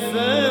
fait